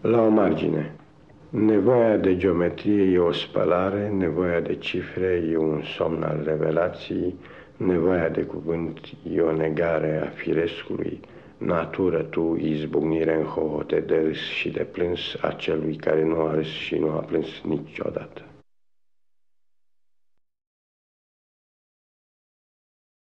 La o margine. Nevoia de geometrie e o spălare, nevoia de cifre e un somn al revelației, nevoia de cuvânt e o negare a firescului, natură tu izbucnire în hohote de râs și de plâns a celui care nu a râs și nu a plâns niciodată.